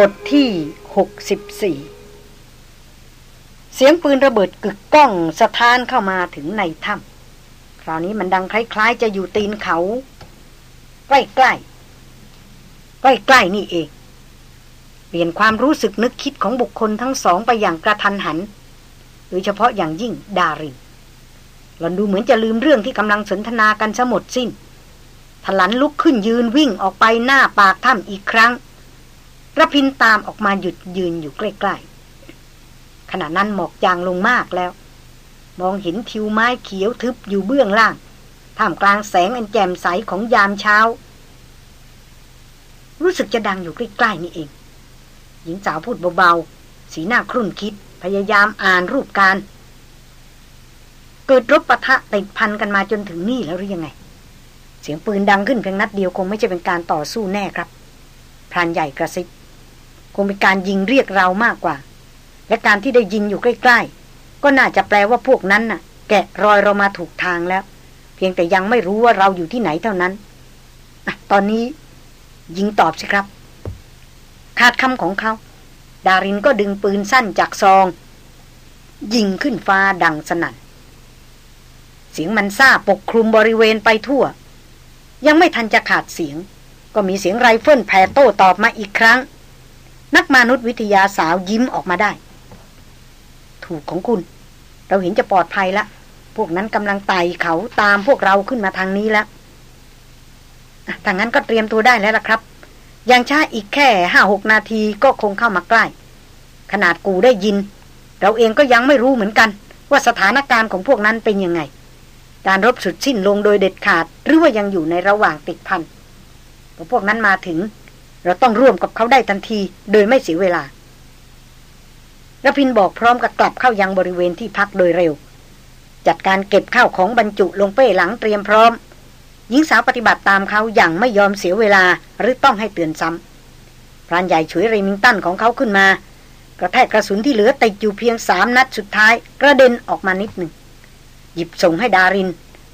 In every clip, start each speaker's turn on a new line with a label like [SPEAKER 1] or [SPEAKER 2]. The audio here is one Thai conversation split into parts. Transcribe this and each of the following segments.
[SPEAKER 1] บทที่ 64 เสียงปืนระเบิดกึกก้องสะท้านเข้ามาถึงในถ้ำคราวนี้มันดังคล้ายๆ จะอยู่ตีนเขา ใกล้ๆ ใกล้ๆนี่เอง เปลี่ยนความรู้สึกนึกคิดของบุคคลทั้งสองไปอย่างกระทันหัน โดยเฉพาะอย่างยิ่งดารินหลอนดูเหมือนจะลืมเรื่องที่กำลังสนทนากันซะหมดสิ้นทลันลุกขึ้นยืนวิ่งออกไปหน้าปากถ้ำอีกครั้ง ระพินตามออกมาหยุดยืนอยู่ใกล้ๆ ขณะนั้นหมอกจางลงมากแล้ว มองเห็นทิวไม้เขียวทึบอยู่เบื้องล่าง ท่ามกลางแสงอันแจ่มใสของยามเช้า รู้สึกจะดังอยู่ใกล้ๆนี่เอง หญิงสาวพูดเบาๆ สีหน้าครุ่นคิด พยายามอ่านรูปการ เกิดรบปะทะติดพันกันมาจนถึงนี่แล้วหรือยังไง เสียงปืนดังขึ้นเพียงนัดเดียวคงไม่ใช่เป็นการต่อสู้แน่ครับพรานใหญ่กระซิบ คงเป็นการยิงเรียกเรามากกว่า และการที่ได้ยิงอยู่ใกล้ ๆ ก็น่าจะแปลว่าพวกนั้นน่ะ แกะรอยเรามาถูกทางแล้ว เพียงแต่ยังไม่รู้ว่าเราอยู่ที่ไหนเท่านั้นอตอนนี้ ยิงตอบสิครับ ขาดคำของเขา ดารินก็ดึงปืนสั้นจากซอง ยิงขึ้นฟ้าดังสนั่นเสียงมันซ่าปกคลุมบริเวณไปทั่ว ยังไม่ทันจะขาดเสียง ก็มีเสียงไรเฟิลแผ่โต้ตอบมาอีกครั้ง นักมนุษยวิทยาสาวยิ้มออกมาได้ ถูกของคุณ เราเห็นจะปลอดภัยละพวกนั้นกำลังไต่เขาตามพวกเราขึ้นมาทางนี้แล้วถ้างั้นก็เตรียมตัวได้แล้วล่ะครับ ยังช้าอีกแค่ห้าหกนาทีก็คงเข้ามาใกล้ ขนาดกูได้ยิน เราเองก็ยังไม่รู้เหมือนกัน ว่าสถานการณ์ของพวกนั้นเป็นยังไง การรบสุดสิ้นลงโดยเด็ดขาด หรือว่ายังอยู่ในระหว่างติดพันพอพวกนั้นมาถึง เราต้องร่วมกับเขาได้ทันทีโดยไม่เสียเวลาระพินบอกพร้อมกับกลับเข้ายังบริเวณที่พักโดยเร็ว จัดการเก็บข้าวของบรรจุลงเป้หลังเตรียมพร้อม หญิงสาวปฏิบัติตามเขาอย่างไม่ยอมเสียเวลาหรือต้องให้เตือนซ้ำพรานใหญ่ช่วยเรมิงตันของเขาขึ้นมา กระแทกกระสุนที่เหลือติดอยู่เพียงสามนัดสุดท้าย กระเด็นออกมานิดหนึ่ง หยิบส่งให้ดาริน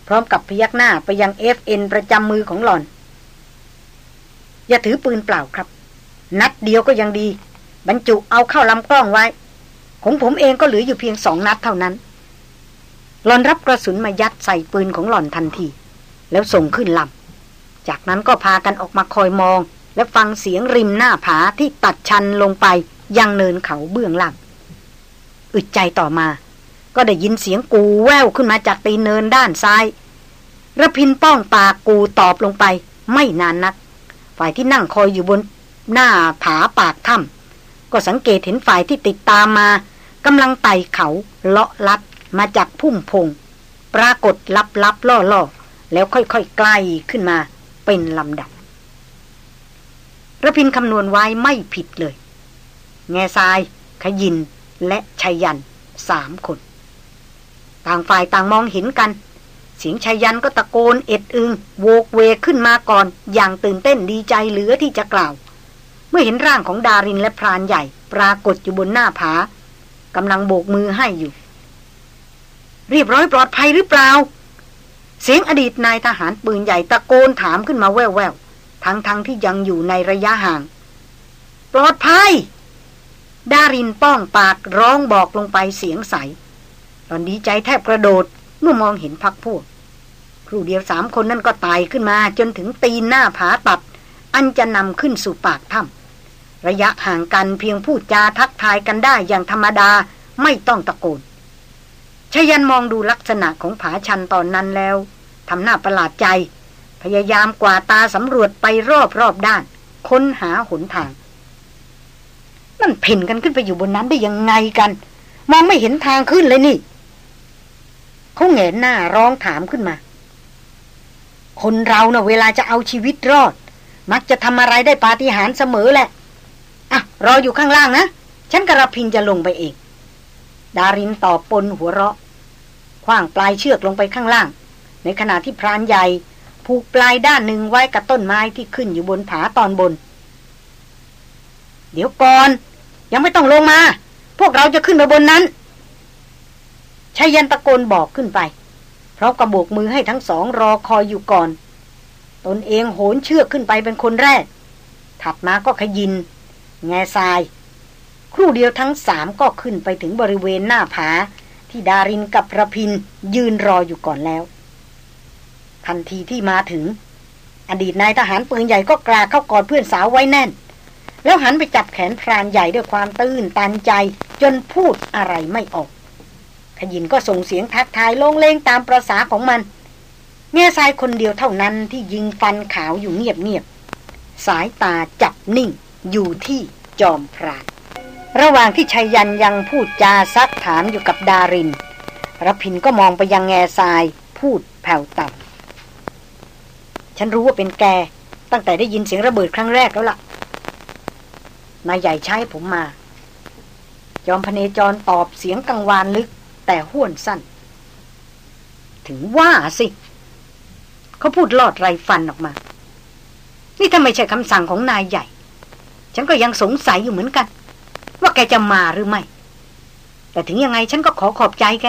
[SPEAKER 1] พร้อมกับพยักหน้าไปยังเอฟเอ็นประจำมือของหล่อน อย่าถือปืนเปล่าครับ นัดเดียวก็ยังดี บรรจุเอาเข้าลำกล้องไว้ ของผมเองก็เหลืออยู่เพียงสองนัดเท่านั้น หลอนรับกระสุนมายัดใส่ปืนของหล่อนทันที แล้วส่งขึ้นลำ จากนั้นก็พากันออกมาคอยมอง และฟังเสียงริมหน้าผาที่ตัดชันลงไปยังเนินเขาเบื้องล่าง อึดใจต่อมา ก็ได้ยินเสียงกูแววขึ้นมาจากตีนเนินด้านซ้ายระพินป้องปากกูตอบลงไป ไม่นานนัก ฝ่ายที่นั่งคอยอยู่บนหน้าผาปากถ้ำก็สังเกตเห็นฝ่ายที่ติดตามมากำลังไต่เขาเลาะลัดมาจากพุ่มพง ปรากฏลับลับล่อล่อแล้วค่อยๆใกล้ขึ้นมาเป็นลำดับระพินคำนวณไว้ไม่ผิดเลย แง่ทราย ขยินและชัยยันสามคน ต่างฝ่ายต่างมองเห็นกัน เสียงชายันก็ตะโกนเอ็ดอึงโวกเวขึ้นมาก่อน อย่างตื่นเต้นดีใจเหลือที่จะกล่าว เมื่อเห็นร่างของดารินและพรานใหญ่ ปรากฏอยู่บนหน้าผากำลังโบกมือให้อยู่ เรียบร้อยปลอดภัยหรือเปล่า เสียงอดีตนายทหารปืนใหญ่ตะโกนถามขึ้นมาแว่วๆทั้งๆทที่ยังอยู่ในระยะห่าง ปลอดภัย ดารินป้องปากร้องบอกลงไปเสียงใส ตอนดีใจแทบกระโดดเมื่อมองเห็นพักพวก ครูเดียวสามคนนั่นก็ตายขึ้นมาจนถึงตีนหน้าผาตัด อันจะนำขึ้นสู่ปากถ้ำระยะห่างกันเพียงพูดจาทักทายกันได้อย่างธรรมดาไม่ต้องตะโกนชยันมองดูลักษณะของผาชันตอนนั้นแล้วทำหน้าประหลาดใจ พยายามกว่าตาสำรวจไปรอบรอบด้าน ค้นหาหนทาง มันเพ่นกันขึ้นไปอยู่บนนั้นได้ยังไงกัน มองไม่เห็นทางขึ้นเลยนี่เขาเหงนหน้าร้องถามขึ้นมา คนเราเนะ่ะเวลาจะเอาชีวิตรอด มักจะทำอะไรได้ปาฏิหาริย์เสมอแหละ อะ รออยู่ข้างล่างนะ ฉันกระพินจะลงไปเอง ดารินตอบปนหัวเราะคว้างปลายเชือกลงไปข้างล่าง ในขณะที่พรานใหญ่ผูกปลายด้านหนึ่งไว้กับต้นไม้ที่ขึ้นอยู่บนผาตอนบน เดี๋ยวก่อน ยังไม่ต้องลงมา พวกเราจะขึ้นไปบนนั้นชายันตะโกนบอกขึ้นไป พราะกระโบกมือให้ทั้งสองรอคอยอยู่ก่อน ตนเองโหนเชือกขึ้นไปเป็นคนแรก ถัดมาก็ขยิน แง่ทราย ครู่เดียวทั้งสามก็ขึ้นไปถึงบริเวณหน้าผา ที่ดารินกับระพินยืนรออยู่ก่อนแล้ว ทันทีที่มาถึง อดีตนายทหารปืนใหญ่ก็กราเข้ากอดเพื่อนสาวไว้แน่น แล้วหันไปจับแขนพรานใหญ่ด้วยความตื้นตันใจ จนพูดอะไรไม่ออก ขยินก็ส่งเสียงทักทายลงเลงตามประษาของมันเง่ทรายคนเดียวเท่านั้นที่ยิงฟันขาวอยู่เงียบๆสายตาจับนิ่งอยู่ที่จอมพรานระหว่างที่ชัยยันยังพูดจาซักถามอยู่กับดารินรพินก็มองไปยังแง่ทรายพูดแผ่วต่ำฉันรู้ว่าเป็นแก ตั้งแต่ได้ยินเสียงระเบิดครั้งแรกแล้วละ่ะนายใหญ่ใช้ผมมา จอมพเนจรตอบเสียงกังวานลึก แต่ห้วนสั้น ถึงว่าสิ เขาพูดลอดไรฟันออกมา นี่ถ้าไม่ใช่คำสั่งของนายใหญ่ ฉันก็ยังสงสัยอยู่เหมือนกัน ว่าแกจะมาหรือไม่ แต่ถึงยังไงฉันก็ขอขอบใจแก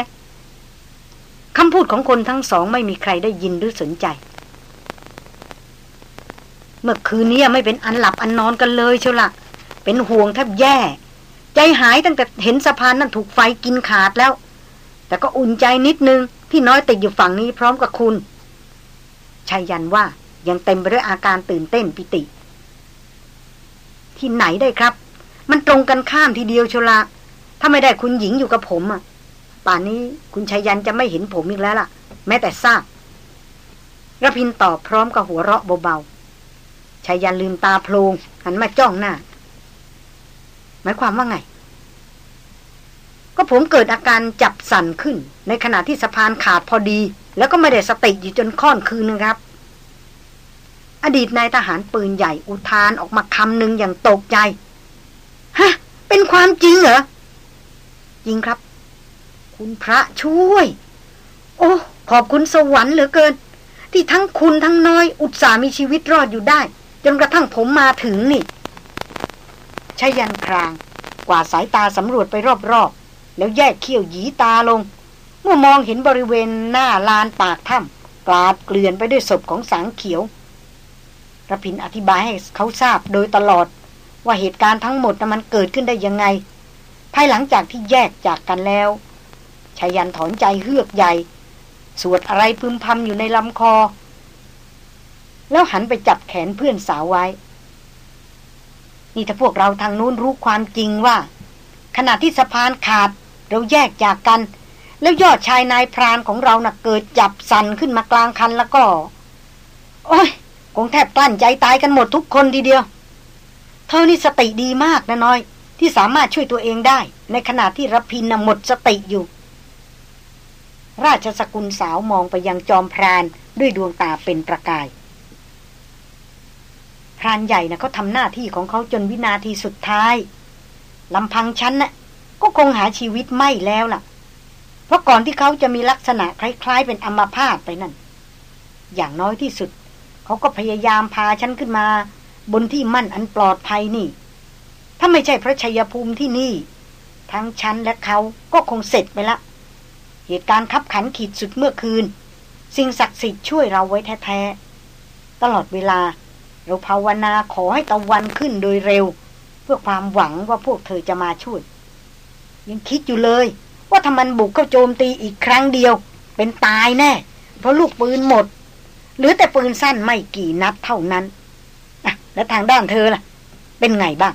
[SPEAKER 1] คำพูดของคนทั้งสองไม่มีใครได้ยินหรือสนใจ เมื่อคืนนี้ไม่เป็นอันหลับอันนอนกันเลยเชียวละเป็นห่วงแทบแย่ ใจหายตั้งแต่เห็นสะพานนั้นถูกไฟกินขาดแล้ว แต่ก็อุ่นใจนิดนึงที่น้อยติดอยู่ฝั่งนี้พร้อมกับคุณชายันว่ายังเต็มไปด้วยอาการตื่นเต้นปิติ ที่ไหนได้ครับ มันตรงกันข้ามทีเดียวชละถ้าไม่ได้คุณหญิงอยู่กับผมอะ ป่านนี้คุณชายันจะไม่เห็นผมอีกแล้วล่ะ แม้แต่ทราบระพินตอบพร้อมกับหัวเราะเบาๆชายันลืมตาโพลงหันมาจ้องหน้าหมายความว่าไง ก็ผมเกิดอาการจับสั่นขึ้น ในขณะที่สะพานขาดพอดี แล้วก็ไม่ได้สติอยู่จนค่อนคืนนะครับ อดีตนายทหารปืนใหญ่อุทานออกมาคำหนึ่งอย่างตกใจ ฮะ เป็นความจริงเหรอ จริงครับ คุณพระช่วย โอ้ขอบคุณสวรรค์เหลือเกิน ที่ทั้งคุณทั้งน้อยอุตส่ามีชีวิตรอดอยู่ได้ จนกระทั่งผมมาถึงนี่ชายันคราง กว่าสายตาสำรวจไปรอบ แล้วแยกเขี้ยวหยีตาลง เมื่อมองเห็นบริเวณหน้าลานปากถ้ำกลาดเกลื่อนไปด้วยศพของสางเขียวระพินอธิบายให้เขาทราบโดยตลอด ว่าเหตุการณ์ทั้งหมดนั้นมันเกิดขึ้นได้ยังไง ภายหลังจากที่แยกจากกันแล้วชายันถอนใจเฮือกใหญ่ สวดอะไรพึมพำอยู่ในลำคอ แล้วหันไปจับแขนเพื่อนสาวไว้ นี่ถ้าพวกเราทางนู้นรู้ความจริงว่า ขณะที่สะพานขาด เราแยกจากกัน แล้วยอดชายนายพรานของเรานะ่ะเกิดจับสันขึ้นมากลางคันแล้วก็ โอ้ยคงแทบกลั้นใจตายกันหมดทุกคนทีเดียว เธอนี่สติดีมากนะน้อย ที่สามารถช่วยตัวเองได้ ในขณะที่รพินนะหมดสติอยู่ ราชสกุลสาวมองไปยังจอมพรานด้วยดวงตาเป็นประกายพรานใหญ่นะเขาทำหน้าที่ของเขาจนวินาทีสุดท้ายลำพังฉันนะ่ะ ก็คงหาชีวิตไม่แล้วล่ะ เพราะก่อนที่เขาจะมีลักษณะคล้าย ๆ เป็นอัมพาตไปนั่น อย่างน้อยที่สุด เขาก็พยายามพาฉันขึ้นมา บนที่มั่นอันปลอดภัยนี่ ถ้าไม่ใช่พระชัยภูมิที่นี่ ทั้งฉันและเขาก็คงเสร็จไปละ เหตุการณ์ขับขันขีดสุดเมื่อคืน สิ่งศักดิ์สิทธิ์ช่วยเราไว้แท้ๆ ตลอดเวลา เราภาวนาขอให้ตะวันขึ้นโดยเร็ว เพื่อความหวังว่าพวกเธอจะมาช่วย ยังคิดอยู่เลย ว่าถ้ามันบุกเข้าโจมตีอีกครั้งเดียว เป็นตายแน่ เพราะลูกปืนหมด หรือแต่ปืนสั้นไม่กี่นัดเท่านั้นอะแล้วทางด้านเธอล่ะ เป็นไงบ้าง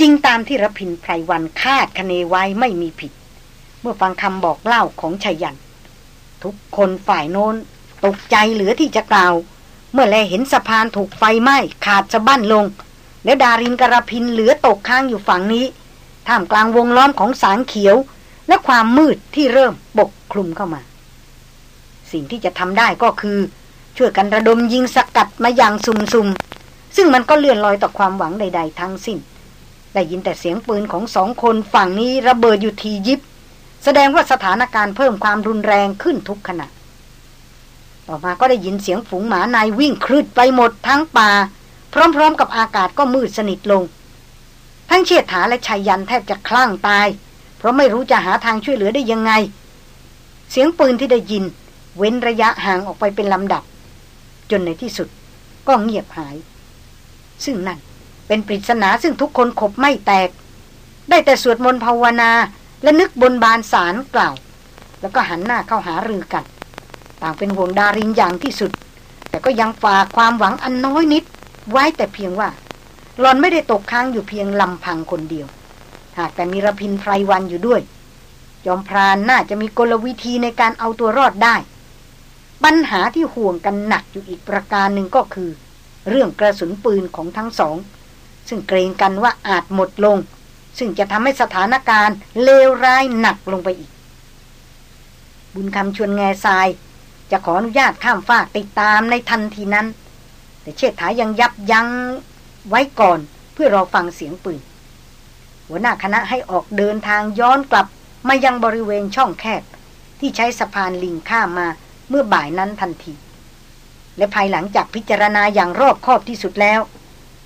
[SPEAKER 1] จริงตามที่รพินไพรวันคาดคะเนไว้ไม่มีผิด เมื่อฟังคำบอกเล่าของชายัน ทุกคนฝ่ายโน้นตกใจเหลือที่จะกล่าว เมื่อแลเห็นสะพานถูกไฟไหม้ขาดสะบั้นลง แล้วดารินกระพินเหลือตกค้างอยู่ฝั่งนี้ ท่ามกลางวงล้อมของสางเขียว และความมืดที่เริ่มปกคลุมเข้ามา สิ่งที่จะทำได้ก็คือ ช่วยกันระดมยิงสกัดมาอย่างสุ่มๆ ซึ่งมันก็เลื่อนลอยต่อความหวังใด ๆ ทั้งสิ้น ได้ยินแต่เสียงปืนของสองคนฝั่งนี้ระเบิดอยู่ทียิบ แสดงว่าสถานการณ์เพิ่มความรุนแรงขึ้นทุกขณะต่อมาก็ได้ยินเสียงฝูงหมานายวิ่งคลืดไปหมดทั้งป่า พร้อมๆ กับอากาศก็มืดสนิทลง ทั้งเชียดถาและชายยันแทบจะคลั่งตาย เพราะไม่รู้จะหาทางช่วยเหลือได้ยังไง เสียงปืนที่ได้ยิน เว้นระยะห่างออกไปเป็นลำดับ จนในที่สุดก็เงียบหาย ซึ่งนั่นเป็นปริศนาซึ่งทุกคนขบไม่แตก ได้แต่สวดมนต์ภาวนาและนึกบนบานสารกล่าว แล้วก็หันหน้าเข้าหารือกัน ต่างเป็นห่วงดารินอย่างที่สุด แต่ก็ยังฝากความหวังอันน้อยนิด ไว้แต่เพียงว่า หลอนไม่ได้ตกค้างอยู่เพียงลำพังคนเดียว หากแต่มีระพินไพรวันอยู่ด้วย ยอมพรานน่าจะมีกลวิธีในการเอาตัวรอดได้ ปัญหาที่ห่วงกันหนักอยู่อีกประการหนึ่งก็คือ เรื่องกระสุนปืนของทั้งสอง ซึ่งเกรงกันว่าอาจหมดลง ซึ่งจะทำให้สถานการณ์เลวร้ายหนักลงไปอีก บุญคำชวนแง่ทราย จะขออนุญาตข้ามฟากติดตามในทันทีนั้น แต่เชษฐายังยับยั้ง ไว้ก่อนเพื่อรอฟังเสียงปืน หัวหน้าคณะให้ออกเดินทางย้อนกลับมายังบริเวณช่องแคบ ที่ใช้สะพานลิงข้ามมาเมื่อบ่ายนั้นทันที และภายหลังจากพิจารณาอย่างรอบคอบที่สุดแล้ว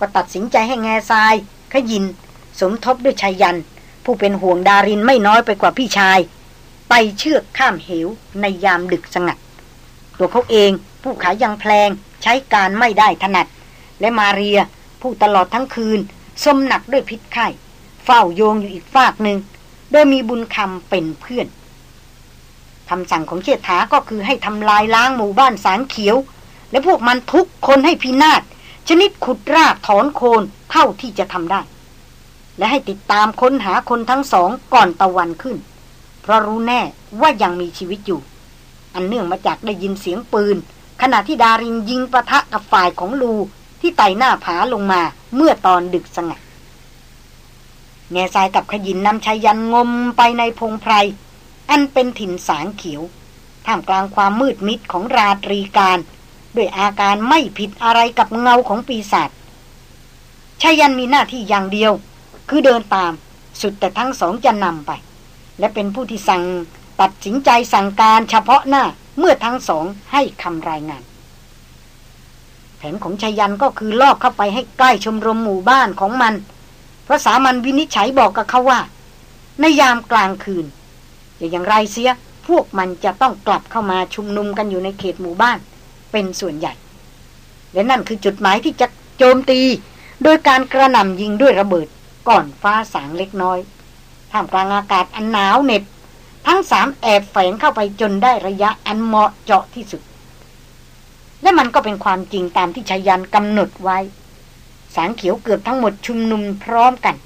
[SPEAKER 1] ก็ตัดสินใจให้แง่ทราย ขยิน สมทบด้วยชายยัน ผู้เป็นห่วงดารินไม่น้อยไปกว่าพี่ชาย ไปเชือกข้ามเหวในยามดึกสงัด ตัวเขาเองผู้ขายังแพลงใช้การไม่ได้ถนัด และมาเรีย ผู้ตลอดทั้งคืนสมหนักด้วยพิษไข้เฝ้าโยงอยู่อีกฝากหนึ่ง โดยมีบุญคำเป็นเพื่อนคำสั่งของเชษฐาก็คือให้ทำลายล้างหมู่บ้านสางเขียว และพวกมันทุกคนให้พินาศชนิดขุดรากถอนโคนเท่าที่จะทำได้ และให้ติดตามค้นหาคนทั้งสองก่อนตะวันขึ้น เพราะรู้แน่ว่ายังมีชีวิตอยู่ อันเนื่องมาจากได้ยินเสียงปืน ขณะที่ดารินยิงประทะกับฝ่ายของลู ที่ไต่หน้าผาลงมาเมื่อตอนดึกสงัดแง่ทรายกับขยินนำชายันงมไปในพงไพร อันเป็นถิ่นสางเขียว ท่ามกลางความมืดมิดของราตรีการ ด้วยอาการไม่ผิดอะไรกับเงาของปีศาจชายันมีหน้าที่อย่างเดียว คือเดินตามสุดแต่ทั้งสองจะนำไป และเป็นผู้ที่สั่งตัดสินใจสั่งการเฉพาะหน้าเมื่อทั้งสองให้คำรายงาน นของชายันก็คือลอบเข้าไปให้ใกล้ชมรมหมู่บ้านของมัน เพราะสามัญวินิจฉัยบอกกับเขาว่า ในยามกลางคืน อย่างไรเสียพวกมันจะต้องกลับเข้ามาชุมนุมกันอยู่ในเขตหมู่บ้าน เป็นส่วนใหญ่ และนั่นคือจุดหมายที่จะโจมตี โดยการกระหน่ำยิงด้วยระเบิดก่อนฟ้าสางเล็กน้อยท่ามกลางอากาศอันหนาวเหน็บทั้งสามแอบแฝงเข้าไปจนได้ระยะอันเหมาะเจาะที่สุด และมันก็เป็นความจริงตามที่ชายันกำหนดไว้ สางเขียวเกือบทั้งหมดชุมนุมพร้อมกัน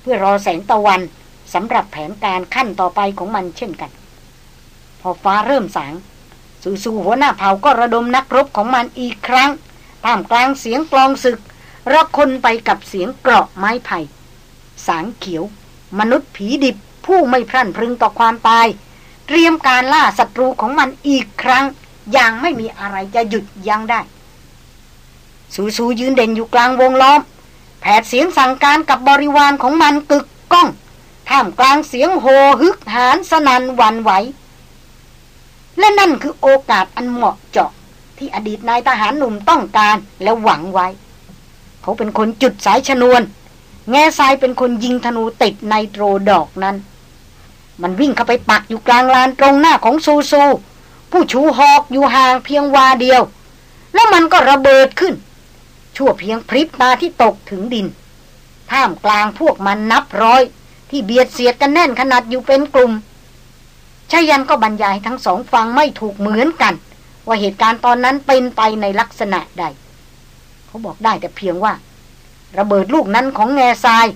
[SPEAKER 1] เพื่อรอแสงตะวันสำหรับแผนการขั้นต่อไปของมันเช่นกัน พอฟ้าเริ่มสางสูสูหัวหน้าเผ่าก็ระดมนักรบของมันอีกครั้งท่ามกลางเสียงกลองศึกระคนไปกับเสียงเกราะไม้ไผ่ สางเขียว มนุษย์ผีดิบผู้ไม่พรั่นพรึงต่อความตาย เตรียมการล่าศัตรูของมันอีกครั้ง อย่างไม่มีอะไรจะหยุดยั้งได้ สูสูยืนเด่นอยู่กลางวงล้อม แผดเสียงสั่งการกับบริวารของมันกึกก้องท่ามกลางเสียงโหฮึกหานสนันวันไหว และนั่นคือโอกาสอันเหมาะเจาะที่อดีตนายทหารหนุ่มต้องการและหวังไว้ เขาเป็นคนจุดสายชนวน แง่ทรายเป็นคนยิงธนูติดในโตรดอกนั้น มันวิ่งเข้าไปปักอยู่กลางลานตรงหน้าของซูซู ผู้ชูหอกอยู่ห่างเพียงวาเดียว แล้วมันก็ระเบิดขึ้น ชั่วเพียงพริบตาที่ตกถึงดิน ท่ามกลางพวกมันนับร้อย ที่เบียดเสียดกันแน่นขนาดอยู่เป็นกลุ่มชายันก็บรรยายทั้งสองฟังไม่ถูกเหมือนกัน ว่าเหตุการณ์ตอนนั้นเป็นไปในลักษณะใด เขาบอกได้แต่เพียงว่า ระเบิดลูกนั้นของแง่ทราย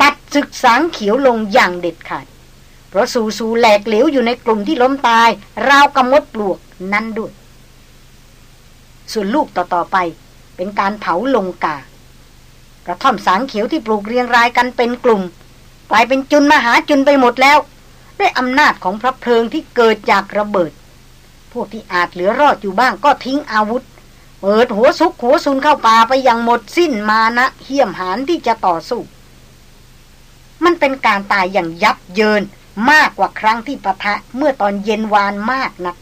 [SPEAKER 1] ตัดศึกสางเขียวลงอย่างเด็ดขาด เพราะสูสูแหลกเหลวอยู่ในกลุ่มที่ล้มตาย ราวกระมดปลวกนั้นด้วย ส่วนลูกต่อๆไป เป็นการเผาลงกากระท่อมสางเขียวที่ปลูกเรียงรายกันเป็นกลุ่มกลายเป็นจุนมหาจุนไปหมดแล้ว ด้วยอำนาจของพระเพลิงที่เกิดจากระเบิด พวกที่อาจเหลือรอดอยู่บ้างก็ทิ้งอาวุธ เปิดหัวซุกหัวซุนเข้าป่าไปอย่างหมดสิ้นมานะเหี้ยมหานที่จะต่อสู้ มันเป็นการตายอย่างยับเยิน มากกว่าครั้งที่ปะทะเมื่อตอนเย็นวานมากนะัก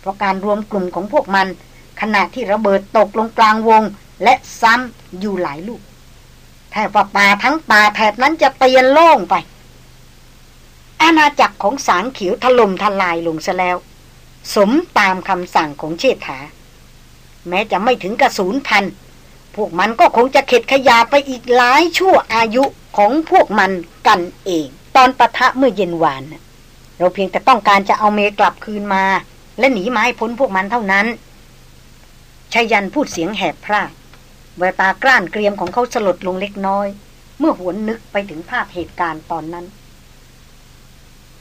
[SPEAKER 1] เพราะการรวมกลุ่มของพวกมัน ขณะที่ระเบิดตกลงกลางวง และซ้ำอยู่หลายลูกแทบว่าป่าทั้งป่าแถบนั้นจะเตียนโล่งไป อาณาจักรของสางเขียวถล่มทลายลงซะแล้ว สมตามคำสั่งของเชษฐา แม้จะไม่ถึงกระสูนพัน พวกมันก็คงจะเข็ดขยาไปอีกหลายชั่วอายุของพวกมันกันเอง ตอนปะทะเมื่อเย็นวาน เราเพียงแต่ต้องการจะเอาเมกลับคืนมา และหนีมาให้พ้นพวกมันเท่านั้นชายันพูดเสียงแหบพร่าเววตากล้านเกรียมของเขาสลดลงเล็กน้อย เมื่อหวนนึกไปถึงภาพเหตุการณ์ตอนนั้น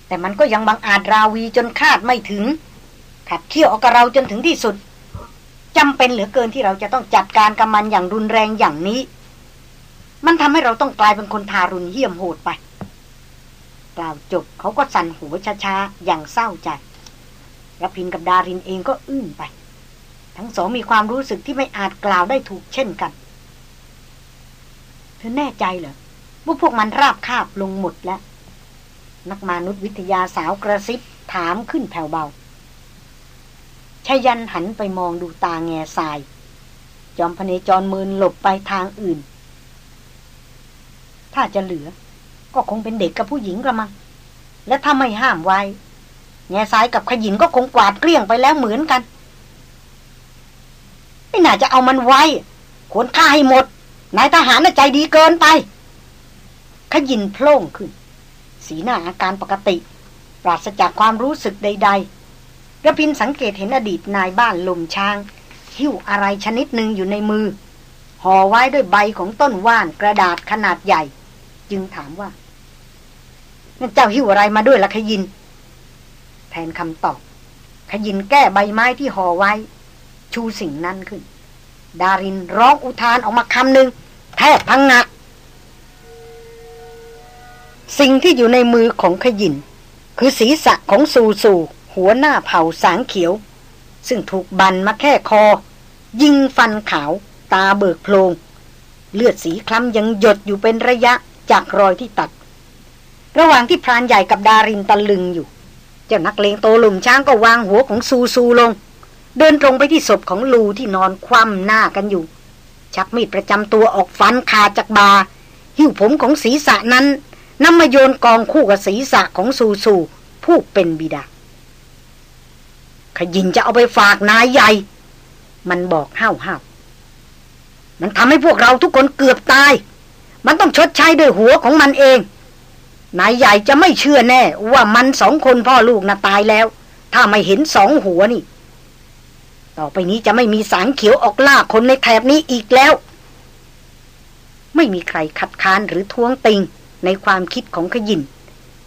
[SPEAKER 1] แต่มันก็ยังบังอาจราวีจนคาดไม่ถึง ขัดเคี่ยวเอากับเราจนถึงที่สุดจำเป็นเหลือเกินที่เราจะต้องจัดการกับมันอย่างรุนแรงอย่างนี้ มันทำให้เราต้องกลายเป็นคนทารุณเหี้ยมโหดไป ล่าวจบ เขาก็สั่นหัวช้าๆ อย่างเศร้าใจรพินกับดารินเองก็อึ้งไป ทั้งสองมีความรู้สึกที่ไม่อาจกล่าวได้ถูกเช่นกันเธอแน่ใจเหรอว่าพวกมันราบคาบลงหมดแล้ว นักมนุษยวิทยาสาวกระซิบถามขึ้นแผ่วเบาชายันหันไปมองดูตาแง่ทราย จอมพเนจรมืนหลบไปทางอื่น ถ้าจะเหลือ ก็คงเป็นเด็กกับผู้หญิงกระมัง และถ้าไม่ห้ามไว้แง่ทรายกับขยินก็คงกวาดเกลี้ยงไปแล้วเหมือนกัน ไม่น่าจะเอามันไว้ควรฆ่าให้หมด นายทหารน่ะใจดีเกินไป ขยินโพล่งขึ้น สีหน้าอาการปกติ ปราศจากความรู้สึกใด ๆ ระพินสังเกตเห็นอดีตนายบ้านลมช้าง หิ้วอะไรชนิดหนึ่งอยู่ในมือห่อไว้ด้วยใบของต้นว่านกระดาษขนาดใหญ่ จึงถามว่า นั่นเจ้าหิวอะไรมาด้วยล่ะขยิน แทนคำตอบ ขยินแก้ใบไม้ที่ห่อไว้ ชูสิ่งนั้นขึ้น ดารินร้องอุทานออกมาคำหนึ่งแทบพังงะสิ่งที่อยู่ในมือของขยิน คือศีรษะของสูสูหัวหน้าเผ่าสางเขียว ซึ่งถูกบันมาแค่คอ ยิงฟันขาว ตาเบิกโพลง เลือดสีคล้ำยังหยดอยู่เป็นระยะจากรอยที่ตัด ระหว่างที่พรานใหญ่กับดารินตะลึงอยู่ เจ้านักเลงโตหลุมช้างก็วางหัวของซูซูลง เดินตรงไปที่ศพของลูที่นอนคว่ำหน้ากันอยู่ ชักมีดประจำตัวออกฟันขาจากบา หิ้วผมของศีรษะนั้นนำมาโยนกองคู่กับศีรษะของซูซูผู้เป็นบิดา ขยินจะเอาไปฝากนายใหญ่ มันบอกห้าวห้าวมันทำให้พวกเราทุกคนเกือบตาย มันต้องชดใช้ด้วยหัวของมันเอง นายใหญ่จะไม่เชื่อแน่ ว่ามันสองคนพ่อลูกน่ะตายแล้ว ถ้าไม่เห็นสองหัวนี่ ต่อไปนี้จะไม่มีสางเขียวออกล่าคนในแถบนี้อีกแล้ว ไม่มีใครคัดค้านหรือท้วงติงในความคิดของขยิน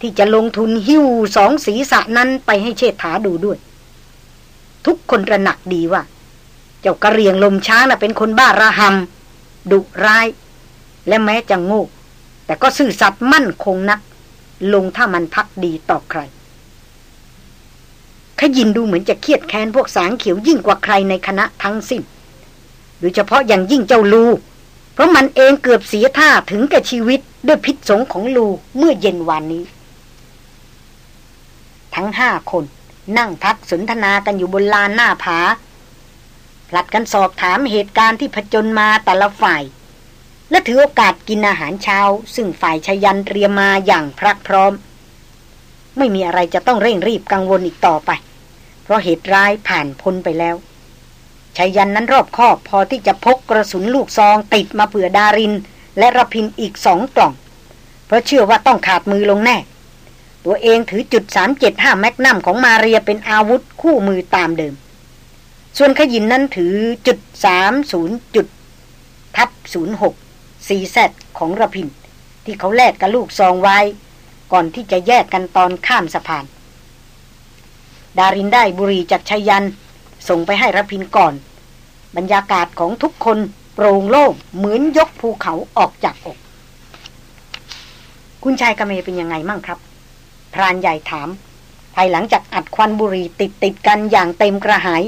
[SPEAKER 1] ที่จะลงทุนหิ้วสองศีรษะนั้นไปให้เชษฐาดูด้วย ทุกคนระหนักดีว่า เจ้ากระเรียงลมช้างน่ะเป็นคนบ้าระหำดุร้าย และแม้จะโง่แต่ก็ซื่อสัตย์มั่นคงนัก ลงถ้ามันพักดีต่อใคร ขยินดูเหมือนจะเครียดแค้นพวกสางเขียวยิ่งกว่าใครในคณะทั้งสิ้น โดยเฉพาะอย่างยิ่งเจ้าลู เพราะมันเองเกือบเสียท่าถึงแก่ชีวิตด้วยพิษสงของลูเมื่อเย็นวานนี้ ทั้งห้าคนนั่งพักสนทนากันอยู่บนลานหน้าผาผลัดกันสอบถามเหตุการณ์ที่ผจญมาแต่ละฝ่าย และถือโอกาสกินอาหารเช้า ซึ่งฝ่ายชยันเตรียมมาอย่างพรักพร้อม ไม่มีอะไรจะต้องเร่งรีบกังวลอีกต่อไป เพราะเหตุร้ายผ่านพ้นไปแล้วชายันนั้นรอบคอบพอที่จะพกกระสุนลูกซองติดมาเผื่อดาริน และรพินอีกสองกล่อง เพราะเชื่อว่าต้องขาดมือลงแน่ ตัวเองถือจุด375แมกนัมของมาเรียเป็นอาวุธคู่มือตามเดิม ส่วนขยินนั้นถือจุด30จุดทับ06 ซีแซดของระพิน ที่เขาแลกกับลูกซองไว้ ก่อนที่จะแยกกันตอนข้ามสะพาน ดารินได้บุรีจากชยัน ส่งไปให้ระพินก่อน บรรยากาศของทุกคนโปร่งโล่งเหมือนยกภูเขาออกจากอก คุณชายกเมเป็นยังไงมั่งครับ พรานใหญ่ถาม ภายหลังจากอัดควันบุรีติดติดกันอย่างเต็มกระหาย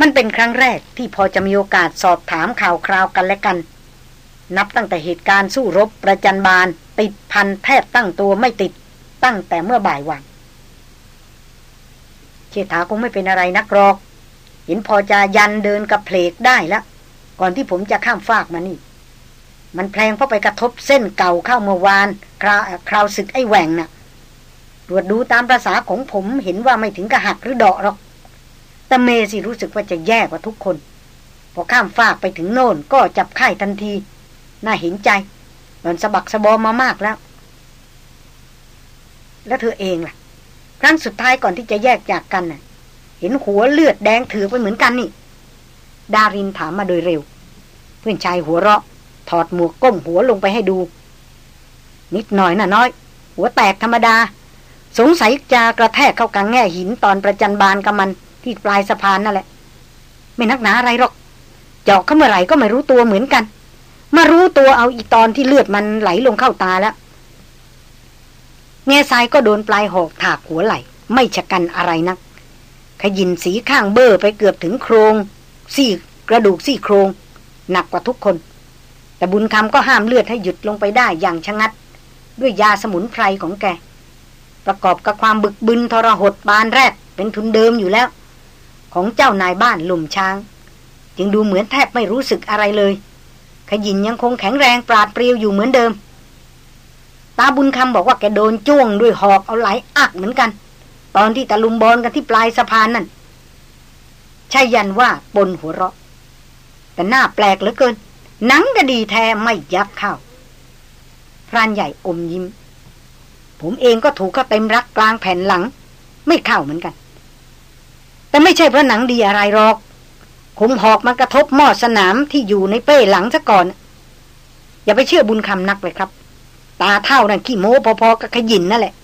[SPEAKER 1] มันเป็นครั้งแรกที่พอจะมีโอกาสสอบถามข่าวคราวกันและกัน นับตั้งแต่เหตุการณ์สู้รบประจันบาล ติดพันแทบตั้งตัวไม่ติดตั้งแต่เมื่อบ่ายวันเชษฐาคงไม่เป็นอะไรนักหรอก เห็นพอจะยันเดินกับเพลกได้แล้ว ก่อนที่ผมจะข้ามฟากมานี่ มันแพลงเพราะไปกระทบเส้นเก่าเข้าเมื่อวานคราวคราวศึกไอ้แหว่งนะ่ะตรวจดูตามประษาของผมเห็นว่าไม่ถึงกระหักหรือดาะหรอก แต่เมสิรู้สึกว่าจะแย่กว่าทุกคนพพอข้ามฟากไปถึงโน่นก็จับไข้ทันที น่าเห็นใจหล่อนสะบักสะบอมมามากแล้ว แล้วเธอเองล่ะ ครั้งสุดท้ายก่อนที่จะแยกจากกันน่ะ เห็นหัวเลือดแดงถือไปเหมือนกันนี่ ดารินถามมาโดยเร็ว เพื่อนชายหัวเราะ ถอดหมวกก้มหัวลงไปให้ดู นิดหน่อยน่ะน้อย หัวแตกธรรมดา สงสัยจะกระแทกเข้ากลางแง่หินตอนประจันบานกับมันที่ปลายสะพานนั่นแหละ ไม่นักหนาอะไรหรอกเจาะเข้าเมื่อไหร่ก็ไม่รู้ตัวเหมือนกัน มารู้ตัวเอาอีตอนที่เลือดมันไหลลงเข้าตาแล้วแง่ทรายก็โดนปลายหอกถากหัวไหล ไม่ชะกันอะไรนัก ขยินสีข้างเบอร์ไปเกือบถึงโครง ซี่กระดูกซี่โครง หนักกว่าทุกคน แต่บุญคำก็ห้ามเลือดให้หยุดลงไปได้อย่างชะงัด ด้วยยาสมุนไพรของแก ประกอบกับความบึกบึนทรหดบานแรกเป็นทุนเดิมอยู่แล้ว ของเจ้านายบ้านหลุมช้าง จึงดูเหมือนแทบไม่รู้สึกอะไรเลย ขยินยังคงแข็งแรงปราดเปรียวอยู่เหมือนเดิม ตาบุญคำบอกว่าแกโดนจ้วงด้วยหอกเอาไหลอักเหมือนกัน ตอนที่ตะลุมบอลกันที่ปลายสะพานนั่นชายันว่าปนหัวเราะ แต่หน้าแปลกเหลือเกิน หนังก็ดีแท้ไม่ยับเข้าพรานใหญ่อมยิ้ม ผมเองก็ถูกเขาเต็มรักกลางแผ่นหลัง ไม่เข้าเหมือนกัน แต่ไม่ใช่เพราะหนังดีอะไรหรอก คมหอกมันกระทบหม้อสนามที่อยู่ในเป้หลังซะก่อน อย่าไปเชื่อบุญคำนักเลยครับ ตาเท่านั่นขี้โม้พอๆกับขยินนั่นแหละ